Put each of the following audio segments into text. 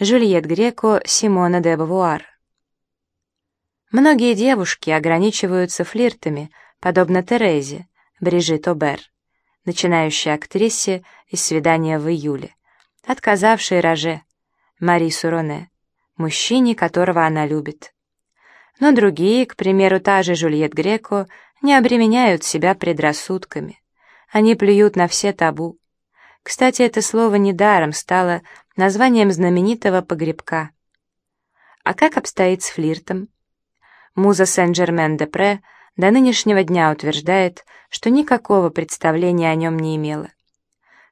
Жюльет Греко, Симона де Бавуар. Многие девушки ограничиваются флиртами, подобно Терезе, Брижит Обер, начинающей актрисе из «Свидания в июле», отказавшей Роже, Мари Суроне, мужчине, которого она любит. Но другие, к примеру, та же Жюльет Греко, не обременяют себя предрассудками. Они плюют на все табу. Кстати, это слово недаром стало названием знаменитого погребка. А как обстоит с флиртом? Муза Сен-Жермен-де-Пре до нынешнего дня утверждает, что никакого представления о нем не имела.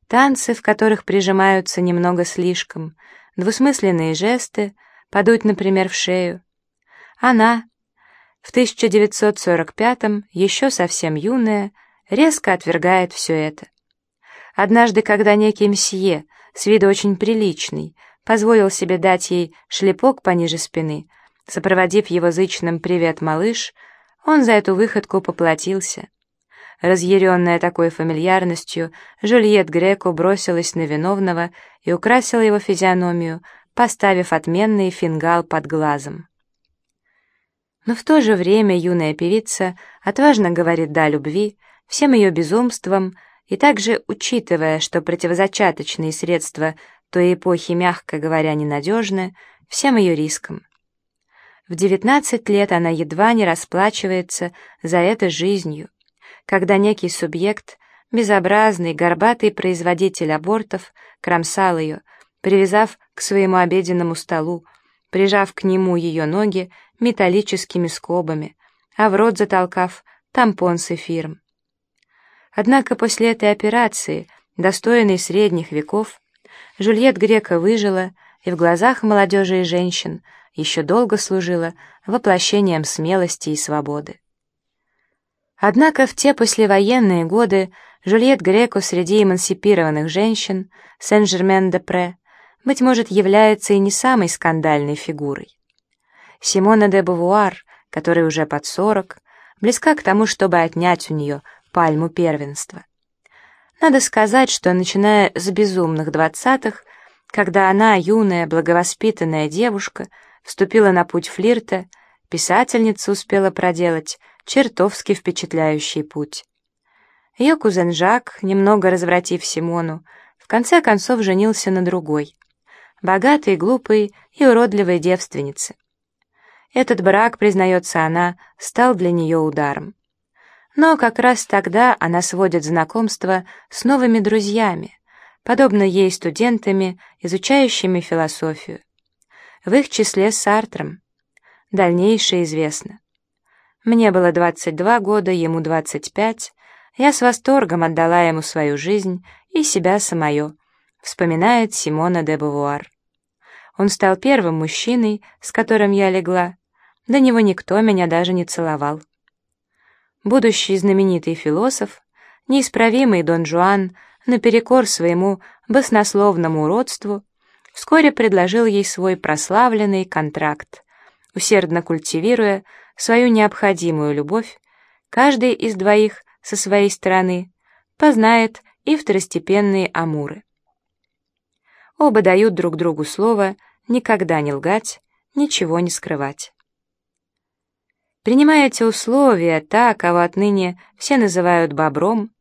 Танцы, в которых прижимаются немного слишком, двусмысленные жесты, подуть, например, в шею. Она, в 1945-м, еще совсем юная, резко отвергает все это. Однажды, когда некий мсье, с виду очень приличный, позволил себе дать ей шлепок пониже спины, сопроводив его зычным «Привет, малыш», он за эту выходку поплатился. Разъяренная такой фамильярностью, Жюльет Греко бросилась на виновного и украсила его физиономию, поставив отменный фингал под глазом. Но в то же время юная певица отважно говорит «да» любви, всем ее безумствам, и также учитывая, что противозачаточные средства той эпохи, мягко говоря, ненадежны, всем ее рискам. В 19 лет она едва не расплачивается за это жизнью, когда некий субъект, безобразный, горбатый производитель абортов, кромсал ее, привязав к своему обеденному столу, прижав к нему ее ноги металлическими скобами, а в рот затолкав тампон с эфиром. Однако после этой операции, достойной средних веков, Жюльет Грека выжила и в глазах молодежи и женщин еще долго служила воплощением смелости и свободы. Однако в те послевоенные годы Жюльет Греко среди эмансипированных женщин Сен-Жермен-де-Пре, быть может, является и не самой скандальной фигурой. Симона де Бавуар, которой уже под сорок, близка к тому, чтобы отнять у нее пальму первенства. Надо сказать, что начиная с безумных двадцатых, когда она, юная, благовоспитанная девушка, вступила на путь флирта, писательница успела проделать чертовски впечатляющий путь. Ее кузен Жак, немного развратив Симону, в конце концов женился на другой, богатой, глупой и уродливой девственнице. Этот брак, признается она, стал для нее ударом. Но как раз тогда она сводит знакомство с новыми друзьями, подобно ей студентами, изучающими философию. В их числе Сартром. Дальнейшее известно. Мне было 22 года, ему 25. Я с восторгом отдала ему свою жизнь и себя самое, вспоминает Симона де Бавуар. Он стал первым мужчиной, с которым я легла. До него никто меня даже не целовал. Будущий знаменитый философ, неисправимый Дон Жуан, наперекор своему баснословному уродству, вскоре предложил ей свой прославленный контракт, усердно культивируя свою необходимую любовь, каждый из двоих со своей стороны познает и второстепенные амуры. Оба дают друг другу слово никогда не лгать, ничего не скрывать. Принимая эти условия, та, кого отныне все называют бобром,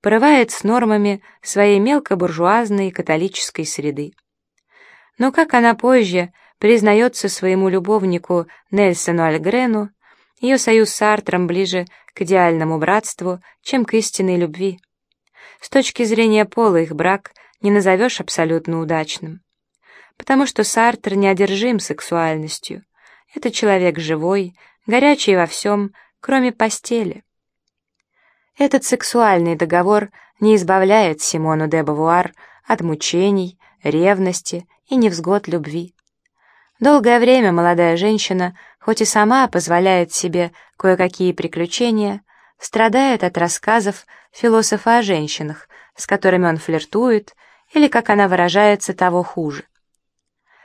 порывает с нормами своей мелкобуржуазной католической среды. Но как она позже признается своему любовнику Нельсону Альгрену, ее союз с Артром ближе к идеальному братству, чем к истинной любви. С точки зрения пола их брак не назовешь абсолютно удачным. Потому что Сартр неодержим сексуальностью. Это человек живой, горячий во всем, кроме постели. Этот сексуальный договор не избавляет Симону де Бавуар от мучений, ревности и невзгод любви. Долгое время молодая женщина, хоть и сама позволяет себе кое-какие приключения, страдает от рассказов философа о женщинах, с которыми он флиртует, или, как она выражается, того хуже.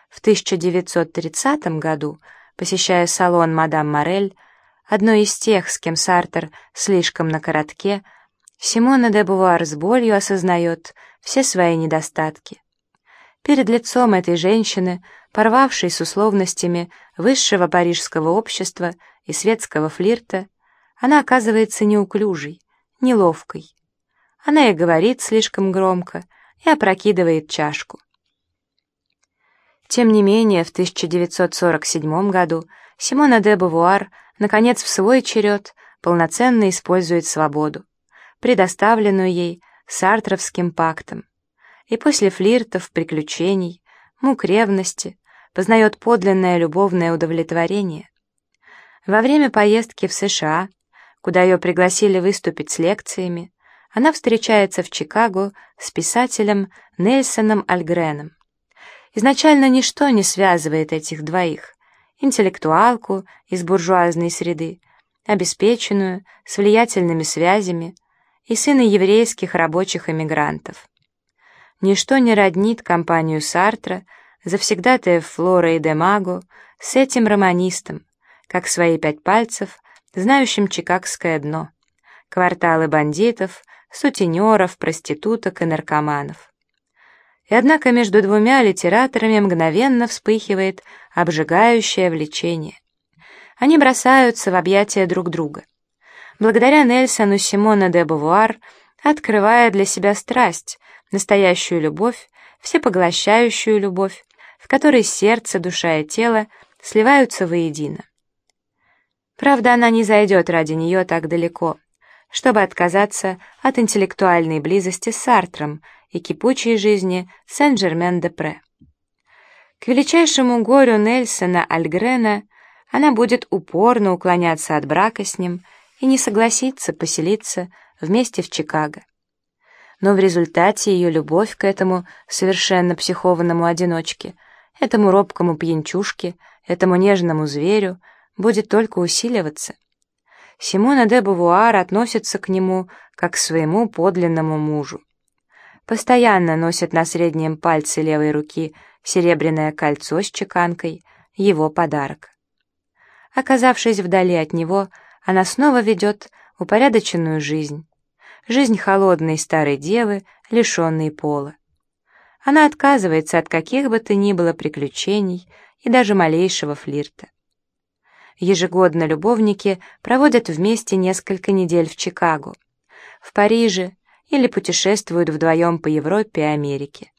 В 1930 году, посещая салон «Мадам Морель», одной из тех, с кем Сартер слишком на коротке, Симона де Бувар с болью осознает все свои недостатки. Перед лицом этой женщины порвавший с условностями высшего парижского общества и светского флирта, она оказывается неуклюжей, неловкой. Она и говорит слишком громко, и опрокидывает чашку. Тем не менее, в 1947 году Симона де Бавуар наконец в свой черед полноценно использует свободу, предоставленную ей Сартровским пактом, и после флиртов, приключений, мук ревности познает подлинное любовное удовлетворение. Во время поездки в США, куда ее пригласили выступить с лекциями, она встречается в Чикаго с писателем Нельсоном Альгреном. Изначально ничто не связывает этих двоих, интеллектуалку из буржуазной среды, обеспеченную, с влиятельными связями, и сына еврейских рабочих эмигрантов. Ничто не роднит компанию Сартра, завсегдатая Флора и Демаго, с этим романистом, как свои пять пальцев, знающим чикагское дно, кварталы бандитов, сутенеров, проституток и наркоманов. И однако между двумя литераторами мгновенно вспыхивает обжигающее влечение. Они бросаются в объятия друг друга. Благодаря Нельсону Симона де Бавуар открывая для себя страсть, настоящую любовь, всепоглощающую любовь, в которой сердце, душа и тело сливаются воедино. Правда, она не зайдет ради нее так далеко, чтобы отказаться от интеллектуальной близости с Сартром и кипучей жизни Сен-Жермен-де-Пре. К величайшему горю Нельсона Альгрена она будет упорно уклоняться от брака с ним и не согласиться поселиться вместе в Чикаго. Но в результате ее любовь к этому совершенно психованному одиночке, этому робкому пьянчушке, этому нежному зверю будет только усиливаться. Симона де Бавуар относится к нему как к своему подлинному мужу. Постоянно носит на среднем пальце левой руки серебряное кольцо с чеканкой, его подарок. Оказавшись вдали от него, она снова ведет упорядоченную жизнь. Жизнь холодной старой девы, лишенной пола. Она отказывается от каких бы то ни было приключений и даже малейшего флирта. Ежегодно любовники проводят вместе несколько недель в Чикаго, в Париже или путешествуют вдвоем по Европе и Америке.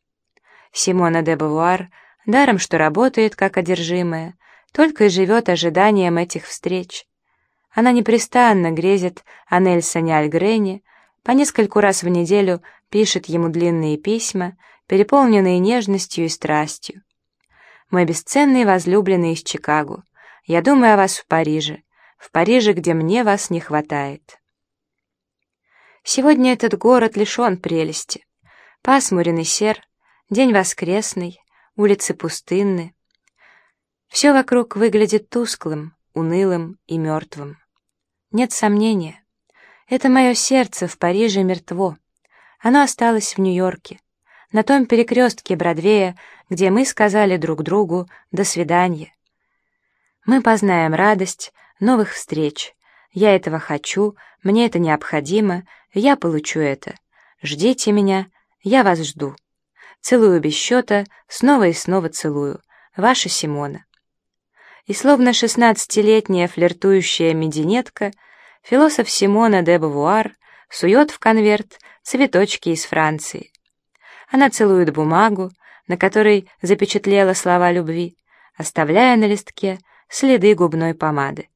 Симона де Бавуар, даром что работает как одержимая, только и живет ожиданием этих встреч. Она непрестанно грезит о Нельсоне Альгрене, по нескольку раз в неделю пишет ему длинные письма, переполненные нежностью и страстью. «Мой бесценный возлюбленный из Чикаго, я думаю о вас в Париже, в Париже, где мне вас не хватает. Сегодня этот город лишен прелести. Пасмурен сер, день воскресный, улицы пустынны. Все вокруг выглядит тусклым, унылым и мертвым. Нет сомнения, это мое сердце в Париже мертво. Оно осталось в Нью-Йорке, на том перекрестке Бродвея, где мы сказали друг другу «до свидания». Мы познаем радость новых встреч. Я этого хочу, мне это необходимо, я получу это. Ждите меня, я вас жду. Целую без счета, снова и снова целую. Ваша Симона. И словно шестнадцатилетняя флиртующая мединетка, философ Симона де Бавуар сует в конверт цветочки из Франции. Она целует бумагу, на которой запечатлела слова любви, оставляя на листке следы губной помады.